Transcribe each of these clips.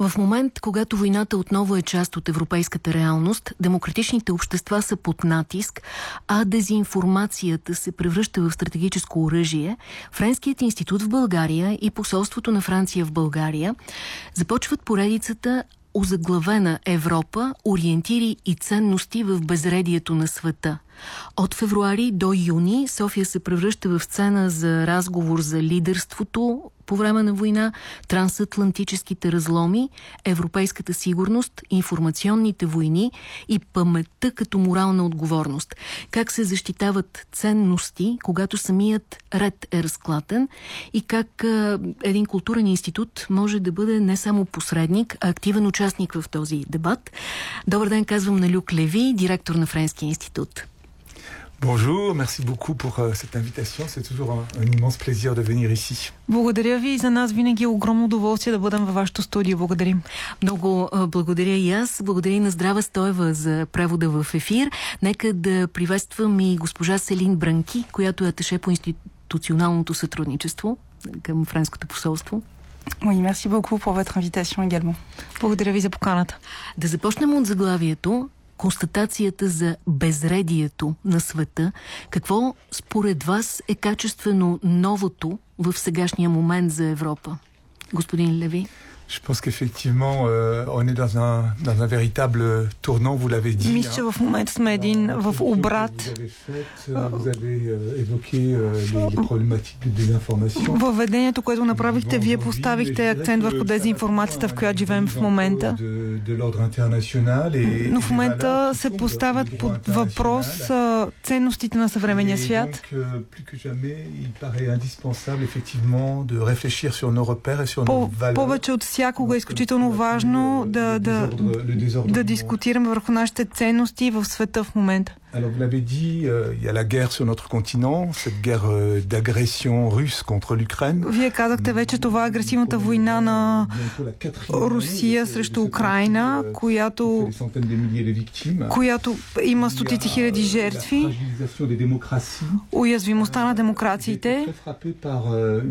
В момент, когато войната отново е част от европейската реалност, демократичните общества са под натиск, а дезинформацията се превръща в стратегическо оръжие, Френският институт в България и посолството на Франция в България започват поредицата озаглавена Европа, ориентири и ценности в безредието на света. От февруари до юни София се превръща в сцена за разговор за лидерството по време на война, трансатлантическите разломи, европейската сигурност, информационните войни и паметта като морална отговорност. Как се защитават ценности, когато самият ред е разклатен и как а, един културен институт може да бъде не само посредник, а активен участник в този дебат. Добър ден, казвам на Люк Леви, директор на Френския институт. Bonjour, merci beaucoup pour uh, cette invitation. C'est toujours un, un immense plaisir de venir ici. Благодаря ви и за нас винаги е огромно удоволствие да бъдем във вашето студио. Благодарим. Много благодаря и аз. Благодаря и на Здрава Стоева за превода в ефир. Нека да приветствам и госпожа Селин Бранки, която е аташе по институционалното сътрудничество към Френското посолство. Oui, merci beaucoup pour votre invitation également. Благодаря ви за поканата. Да започнем от заглавието констатацията за безредието на света. Какво според вас е качествено новото в сегашния момент за Европа? Господин Леви. Je pense qu'effectivement, euh, on est dans un, dans un véritable tournant, vous l'avez dit. Мисля, че в момента сме един в обрат. Vous avez, fait, euh, vous avez euh, évoqué euh, les, les problématiques de désinformation. Въведението, което направихте, вие поставихте акцент върху дезинформацията, в която живеем в момента. De, de l'ordre international et, Но et в des момента valeurs qui се sont поставят au niveau под въпрос international. а, ценностите на съвременния Et свят. donc, euh, plus que jamais, il paraît indispensable effectivement de réfléchir sur nos repères et sur nos По, valeurs. повече от всякога е изключително важно да, да, да дискутираме върху нашите ценности в света в момента. Alors vous l'avez dit, euh, il y a la guerre sur notre continent, cette guerre euh, d'agression russe contre l'Ukraine. Вие казахте вече това е агресивната война на Русия срещу Украина, която, която има стотици хиляди жертви, уязвимостта на демокрациите. euh,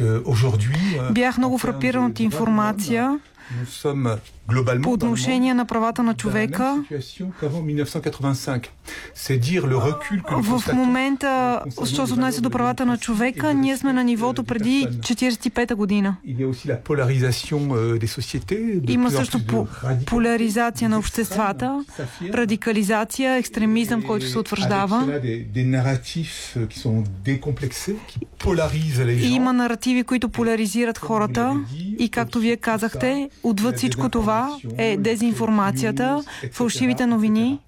euh, Бях много фрапиран от информация по отношение на правата на човека. situation qu'avant 1985. C'est dire le recul que nous В момента, що се отнася до правата на човека, ние сме на нивото преди 45-та година. Euh, Има също поляризация на обществата, радикализация, екстремизъм, който се утвърждава. euh, има наративи, които поляризират хората. И както вие казахте, отвъд всичко това е дезинформацията, фалшивите новини.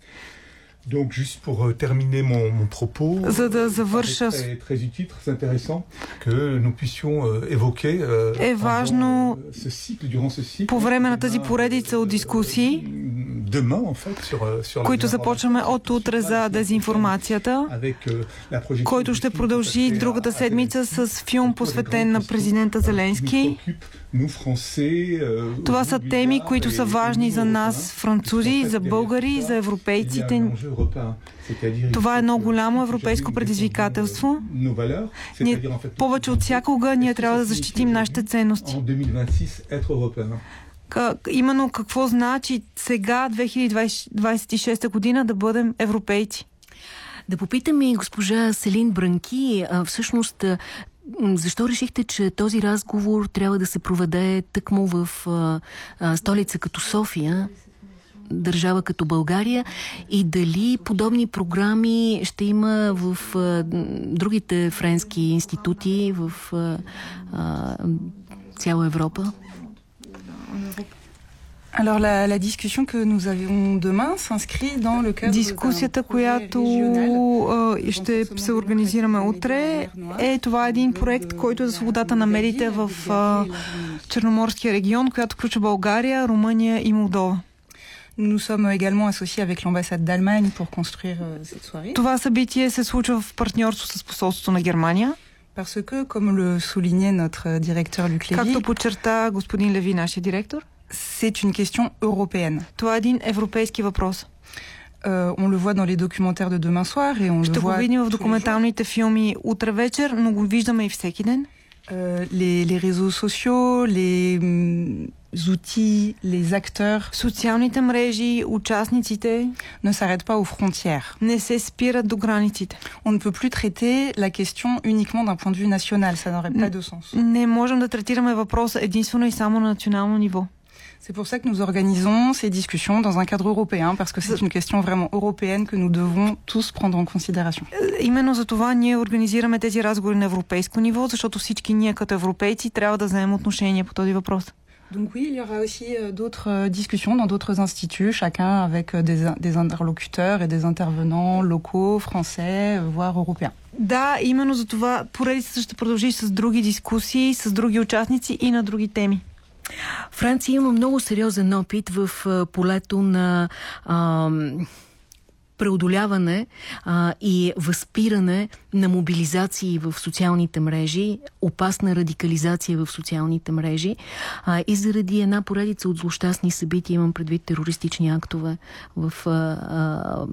Donc, juste pour euh, terminer mon, mon propos, За да euh, завърша très, très utile, très intéressant que nous puissions euh, évoquer euh, Е важно euh, ce cycle, durant ce cycle, по време на тази euh, поредица от дискусии, euh, които започваме от утре за дезинформацията, euh, който ще продължи другата седмица с филм посветен на президента Зеленски. Euh, Това са теми, които са важни за нас, французи, за българи, за европейците. Това е едно голямо европейско предизвикателство. Ние повече от всякога ние трябва да защитим нашите ценности. En 2026 être européen. Как, именно какво значи сега, 2026 година, да бъдем европейци. Да попитаме и госпожа Селин Бранки, а, всъщност защо решихте, че този разговор трябва да се проведе тъкмо в а, а, столица като София, държава като България и дали подобни програми ще има в а, другите френски институти в а, а, цяла Европа? Alors la, la discussion que nous avons demain s'inscrit dans le cadre Дискусията, която ще се организираме утре, е това е един проект, който е за свободата на медиите в Черноморския регион, която включва България, Румъния и Молдова. Nous sommes également associés avec l'ambassade d'Allemagne pour construire euh, cette soirée. Това събитие се случва в партньорство с посолството на Германия. Parce que, comme le soulignait notre directeur Luc Lévy, Както подчерта господин Леви, нашия директор, c'est une question européenne. това е един европейски въпрос. Euh, on le voit dans les documentaires de demain soir et on Ще le го voit видим в tous les jours. документалните филми утре вечер, но го виждаме и всеки ден. Euh, les, les réseaux sociaux, les, hum, outils, les acteurs Социалните мрежи, участниците ne s'arrêtent pas aux frontières. не се спират до границите. On ne peut plus traiter la question uniquement d'un point de vue national, ça n'aurait pas de sens. Не можем да третираме въпроса единствено и само на национално ниво. C'est pour ça que nous organisons ces discussions dans un cadre européen, parce que c'est une question vraiment européenne que nous devons tous prendre en considération. Именно за това ние организираме тези разговори на европейско ниво, защото всички ние като европейци трябва да вземем отношение по този въпрос. Donc oui, il y aura aussi euh, d'autres euh, discussions dans d'autres instituts, chacun avec euh, des, des interlocuteurs et des intervenants locaux, français, euh, voire européens. Да, именно за това поредицата ще продължи с други дискусии, с други участници и на други теми. Франция има много сериозен опит в а, полето на а, преодоляване а, и възпиране на мобилизации в социалните мрежи, опасна радикализация в социалните мрежи а, и заради една поредица от злощастни събития, имам предвид терористични актове в, а, а,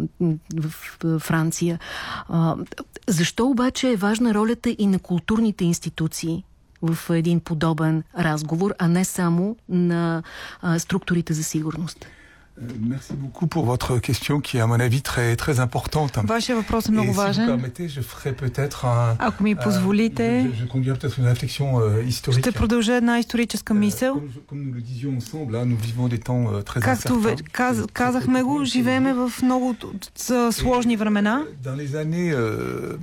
в Франция. А, защо обаче е важна ролята и на културните институции в един подобен разговор, а не само на а, структурите за сигурност? Merci beaucoup pour votre question qui est à mon avis très, très importante. Вашия въпрос е Et много si vous важен. permettez, je ferai peut-être un... Ако ми euh, позволите, je, je conduirai peut-être une réflexion euh, historique. ще продължа една историческа Euh, мисъл. Comme, je- comme nous le disions ensemble, hein, nous vivons des temps euh, très Както incertains. ве- каз, казахме го, живееме в много от- от- с- сложни времена. Dans les années euh,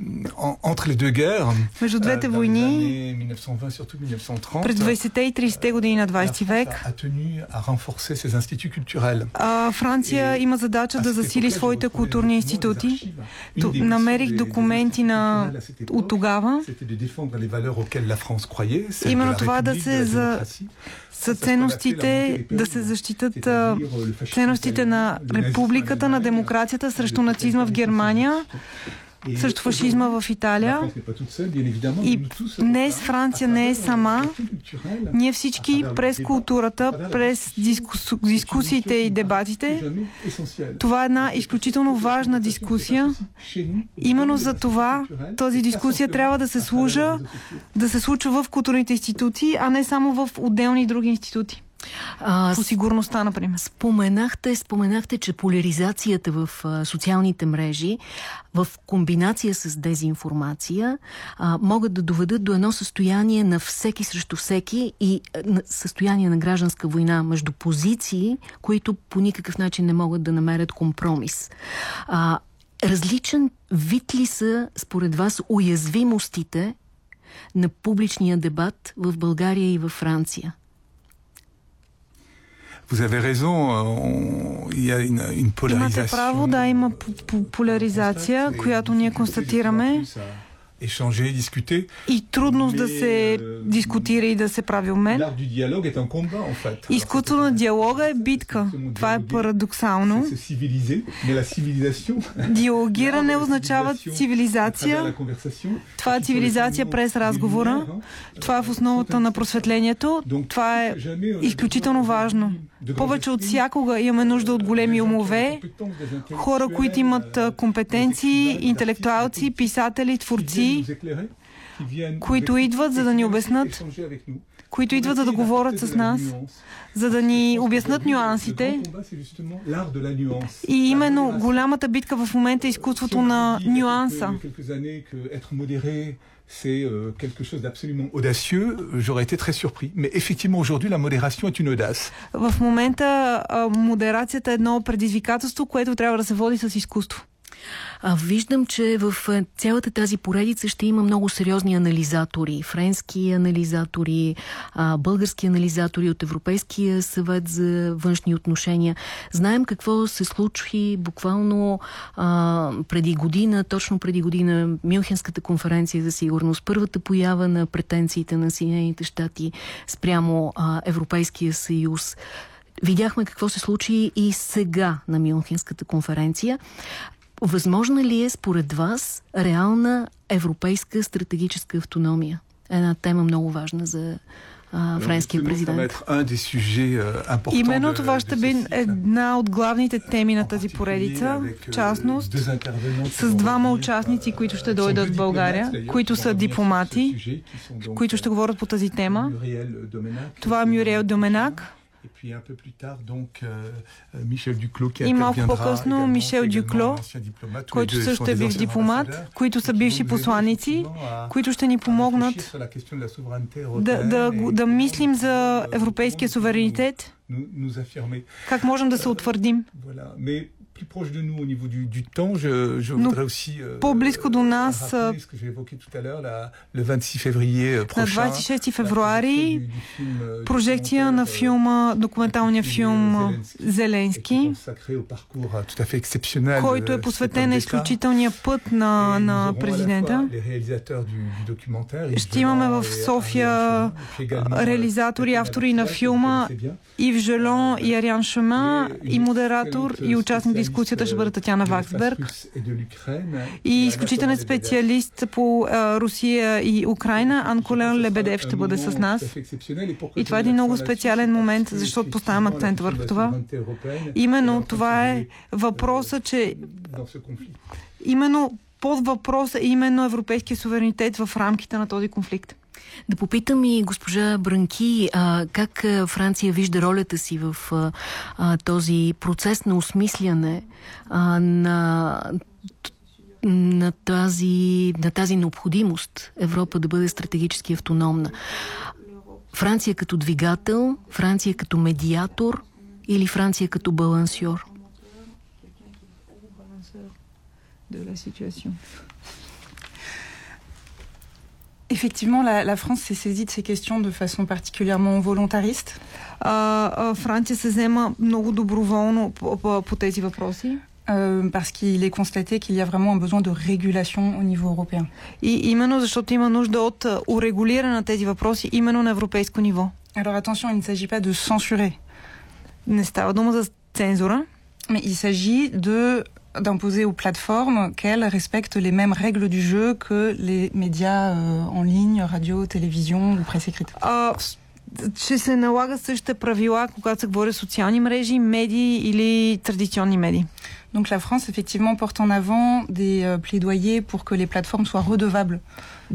en- entre les deux guerres, Между euh, двете dans les войни, années 1920 surtout 1930, през 20-те и 30-те години на la 20 France век, a, a tenu à renforcer ses instituts culturels. А, Франция има задача да засили своите културни институти. Ту- намерих документи на, от тогава. Именно това да се за са ценностите, да се защитат а, ценностите на републиката, на демокрацията срещу нацизма в Германия, срещу фашизма в Италия. И днес Франция не е? сама. Ние всички през културата, през дискус, дискусиите и дебатите, това е една изключително важна дискусия. Именно за това тази дискусия трябва да се служа, да се случва в културните институции, а не само в отделни други институти. А, По сигурността, например. Споменахте, споменахте, че поляризацията в а, социалните мрежи в комбинация с дезинформация а, могат да доведат до едно състояние на всеки срещу всеки и а, състояние на гражданска война между позиции, които по никакъв начин не могат да намерят компромис. А, различен вид ли са според вас уязвимостите на публичния дебат в България и във Франция? Vous avez raison, on- il y a une, une polarisation. Имате право, да, има поляризация, която ние констатираме Échanger, discuter. и трудност да се дискутира и да се прави обмен. Изкуството на диалога е битка. Това е парадоксално. Диалогиране означава цивилизация. Това е цивилизация през разговора. Това е в основата на просветлението. Това е изключително важно. Повече от всякога имаме нужда от големи умове, хора, които имат компетенции, интелектуалци, писатели, творци, които идват за да ни обяснат, които идват за да говорят с нас, за да ни обяснат нюансите. И именно голямата битка в момента е изкуството на нюанса. C'est euh, quelque chose d'absolument audacieux. J'aurais été très surpris. Mais effectivement, aujourd'hui, la modération est une audace. В момента модерацията е едно предизвикателство, което трябва да се води с изкуство. А, виждам, че в а, цялата тази поредица ще има много сериозни анализатори. Френски анализатори, български анализатори от Европейския съвет за външни отношения. Знаем какво се случи буквално а, преди година, точно преди година, Мюнхенската конференция за сигурност, първата поява на претенциите на Съединените щати спрямо а, Европейския съюз. Видяхме какво се случи и сега на Мюнхенската конференция. Възможна ли е според вас реална европейска стратегическа автономия? Една тема много важна за френския президент. Именно това ще би една от главните теми на тази поредица, в частност с двама участници, които ще дойдат в България, които са дипломати, които ще говорят по тази тема. Това е Мюриел Доменак, Et puis un peu plus tard, donc, euh, Michel Duclos, qui и малко по-късно Мишел Дюкло, който също е бив дипломат, които са бивши посланици, които ще ни помогнат да, да, да мислим за европейския суверенитет, как можем да се утвърдим. Plus proche de nous au niveau du, du temps, je, je voudrais aussi euh, по-близко до нас ce que j'ai évoqué tout à l'heure, le 26 février prochain. На 26 февруари прожекция на филма, документалния филм Зеленски, който е посветен на изключителния път на, на президента. Ще имаме в София реализатори, автори на филма Ив Желон и Ариан Шума и модератор и участник дискусията ще бъде Татьяна Ваксберг и изключителен специалист по Русия и Украина Анколен Лебедев ще бъде с нас. И това е един много специален момент, защото поставям акцент върху това. Именно това е въпроса, че именно под въпроса е именно европейския суверенитет в рамките на този конфликт. Да попитам и госпожа Бранки, а, как Франция вижда ролята си в а, този процес на осмисляне а, на на тази, на тази необходимост Европа да бъде стратегически автономна. Франция като двигател, Франция като медиатор или Франция като балансьор? Effectivement, la, la France s'est saisie de ces questions de façon particulièrement volontariste. Uh, Франция се взема много доброволно по, по, по тези въпроси. Euh, parce qu'il est constaté qu'il y a vraiment un besoin de régulation au niveau européen. И именно защото има нужда от урегулиране на тези въпроси именно на европейско ниво. Alors attention, il ne s'agit pas de censurer. Не става дума за цензура. Mais il s'agit de d'imposer aux plateformes qu'elles respectent les mêmes règles du jeu que les médias euh, en ligne, radio, télévision ou presse écrite. А, че се налага същите правила, когато се говори социални мрежи, медии или традиционни медии. Donc la France, effectivement, porte en avant des euh, plaidoyers pour que les plateformes soient redevables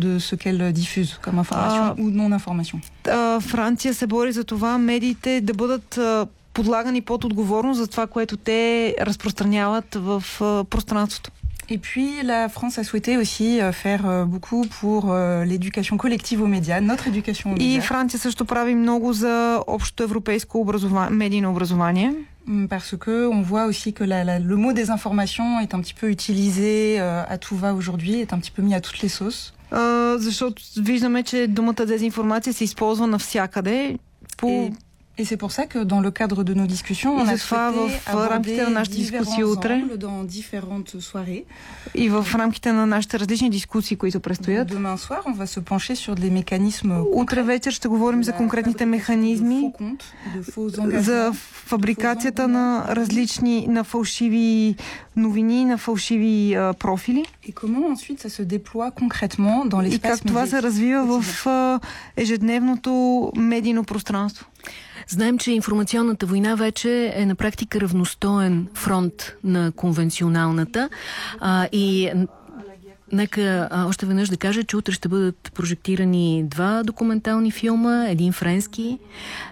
de ce qu'elles diffusent comme information Ah. ou non-information. А, Франция се бори за това медиите да бъдат а, подлагани под отговорност за това, което те разпространяват в пространството. Et puis, la France a souhaité aussi euh, faire euh, beaucoup pour euh, l'éducation collective aux médias, notre éducation aux И médias. Франция също прави много за общото европейско образова... медийно образование. Mm, Parce que on voit aussi que la- la- le mot désinformation est un petit peu utilisé euh, à tout va aujourd'hui, est un petit peu mis à toutes les sauces. А, защото виждаме, че думата дезинформация се използва навсякъде. По... Et, et c'est pour ça que dans le cadre de nos discussions, on a souhaité в рамките на нашите дискусии утре. dans différentes soirées. И в рамките на нашите различни дискусии, които предстоят. Demain soir, on va se pencher sur des mécanismes Утре вечер ще говорим за конкретните механизми за фабрикацията на различни, на фалшиви новини, на фалшиви а, профили. Comment ensuite ça se déploie concrètement dans И l'espace как това се развива в а, ежедневното медийно пространство. Знаем, че информационната война вече е на практика равностоен фронт на конвенционалната а, и Нека а, още веднъж да кажа, че утре ще бъдат прожектирани два документални филма, един френски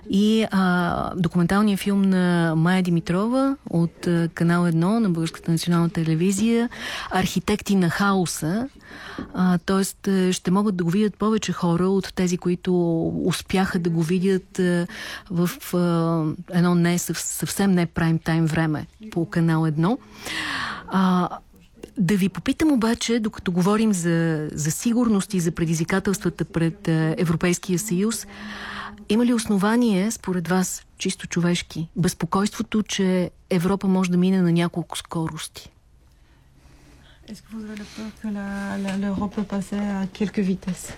и а, документалния филм на Майя Димитрова от а, канал 1 на Българската национална телевизия Архитекти на хаоса. А, тоест а, ще могат да го видят повече хора от тези, които успяха да го видят а, в а, едно не съв, съвсем не прайм тайм време по канал 1. А, да ви попитам обаче, докато говорим за, за сигурност и за предизвикателствата пред е, Европейския съюз, има ли основание, според вас, чисто човешки, безпокойството, че Европа може да мине на няколко скорости? Est-ce que vous avez peur que l'Europe peut passer à quelques vitesses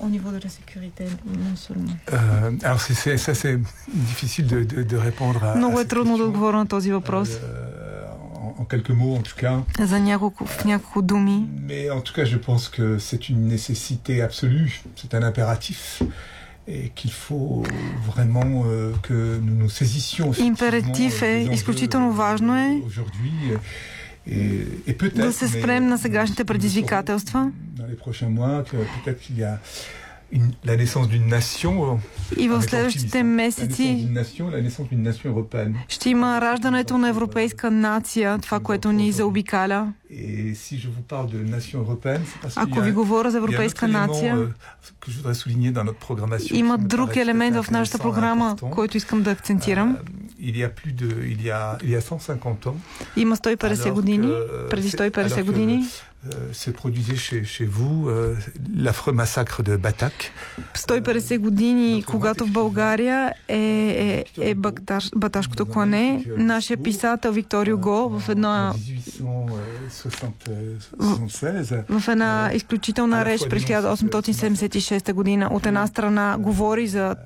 au niveau de la sécurité, non seulement. Euh, alors c'est, c'est- ça c'est difficile de, de, de répondre à, Много е трудно да отговоря на този въпрос. Euh, en, en quelques mots en tout cas. За няколко, в няколко думи. Mais en tout cas, je pense que c'est une nécessité absolue, c'est un impératif, et qu'il faut vraiment euh, que nous nous saisissions. effectivement, Императив euh, е, des enjeux, изключително важно е euh, Aujourd'hui, euh, et, et peut-être. да се mais спрем на nous сегашните saurons предизвикателства. Dans les prochains mois, que peut-être qu'il y a une, la naissance d'une nation. И в следващите месеци ще има раждането на европейска нация, това, което ни заобикаля. Ако ви говоря за европейска нация, euh, има друг елемент в нашата програма, който искам да акцентирам. Има 150 години, преди 150 години, se produisait chez, chez vous euh, l'affreux massacre de Batak. 150 години, когато в България е, е, е Бакташ, Баташкото клане, нашия писател Виктор Юго в една в, в една изключителна реч през 1876 година. От една страна говори за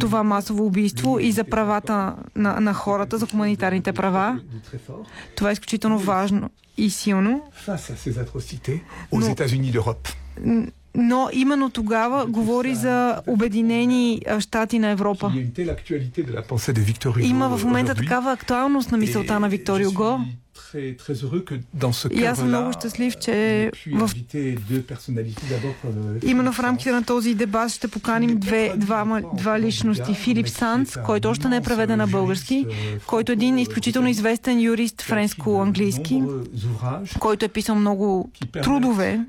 това масово убийство и за правата на, на хората, за хуманитарните права. Това е изключително важно и силно. Но, но именно тогава говори за обединени щати на Европа. Има в момента такава актуалност на мисълта на Виктор Юго. И аз съм много щастлив, че в... Euh, Именно в рамките на този дебат ще поканим две, два, два личности. Филип Санс, който още не е преведен на български, euh, който е един изключително известен юрист френско-английски, който е писал много трудове,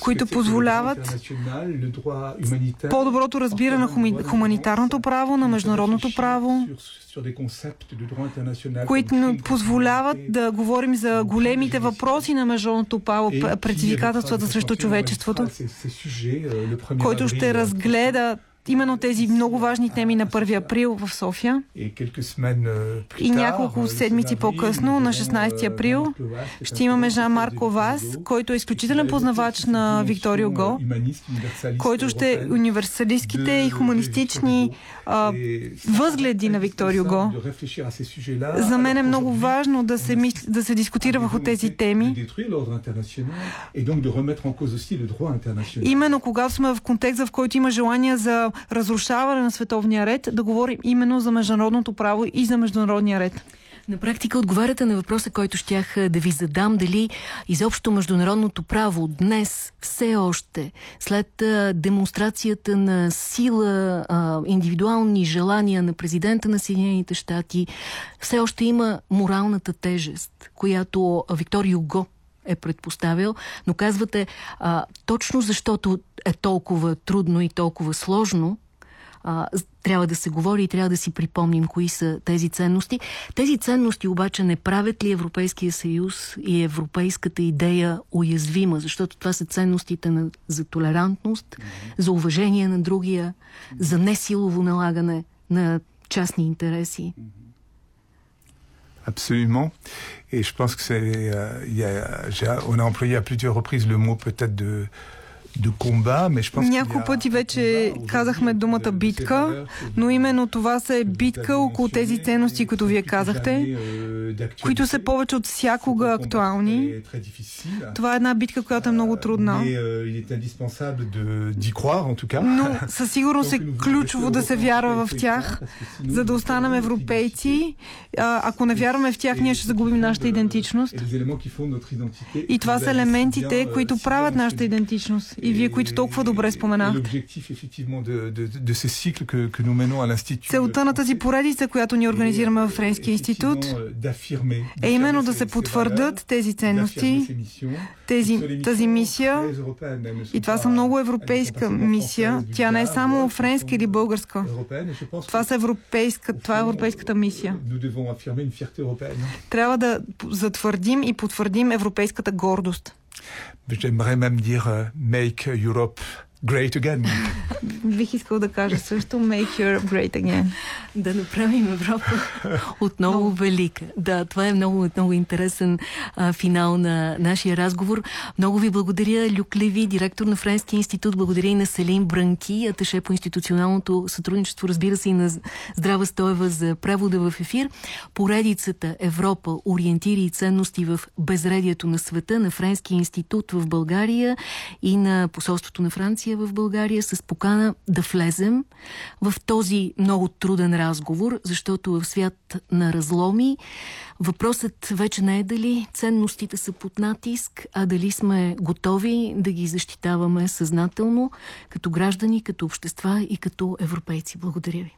които позволяват по-доброто разбиране на хуманитарното право, на международното право, които позволяват да говорим за големите въпроси на международното право, предизвикателствата срещу човечеството, който ще разгледа именно тези много важни теми на 1 април в София. И няколко седмици по-късно, на 16 април, ще имаме Жан-Марко Вас, който е изключителен познавач на Викторио Го, който ще е универсалистските и хуманистични а, възгледи на Викторио Го. За мен е много важно да се, мисли, да се дискутира върху тези теми. Именно когато сме в контекст, в който има желание за разрушаване на световния ред, да говорим именно за международното право и за международния ред. На практика отговаряте на въпроса, който щях да ви задам, дали изобщо международното право днес все още, след демонстрацията на сила, индивидуални желания на президента на Съединените щати, все още има моралната тежест, която Виктор Юго е предпоставил, но казвате, а, точно защото е толкова трудно и толкова сложно, а, трябва да се говори и трябва да си припомним кои са тези ценности. Тези ценности обаче не правят ли Европейския съюз и европейската идея уязвима, защото това са ценностите на, за толерантност, за уважение на другия, за несилово налагане на частни интереси. Absolument. Et je pense que c'est, euh, on a employé à plusieurs reprises le mot peut-être de, Няколко пъти вече казахме думата битка, но именно това са е битка около тези ценности, които вие казахте, които са повече от всякога актуални. Това е една битка, която е много трудна. Но със сигурност е ключово да се вярва в тях, за да останем европейци. Ако не вярваме в тях, ние ще загубим нашата идентичност. И това са елементите, които правят нашата идентичност и вие, които толкова добре споменахте. Целта на тази поредица, която ни организираме в Френския институт, е именно да се потвърдат тези ценности, тези, тази мисия. И това са много европейска мисия. Тя не е само френска или българска. Това, са европейска, това е европейската мисия. Трябва да затвърдим и потвърдим европейската гордост. J'aimerais même dire uh, Make Europe Great Again. Бих искал да кажа също Make Europe Great Again. Да направим Европа отново велика. Да, това е много, много интересен а, финал на нашия разговор. Много ви благодаря, Люк Леви, директор на Френския институт. Благодаря и на Селин Бранки, аташе по институционалното сътрудничество, разбира се и на Здрава Стоева за превода в ефир. Поредицата Европа, ориентири и ценности в безредието на света на Френския институт в България и на посолството на Франция дискусия в България с покана да влезем в този много труден разговор, защото в свят на разломи въпросът вече не е дали ценностите са под натиск, а дали сме готови да ги защитаваме съзнателно като граждани, като общества и като европейци. Благодаря ви.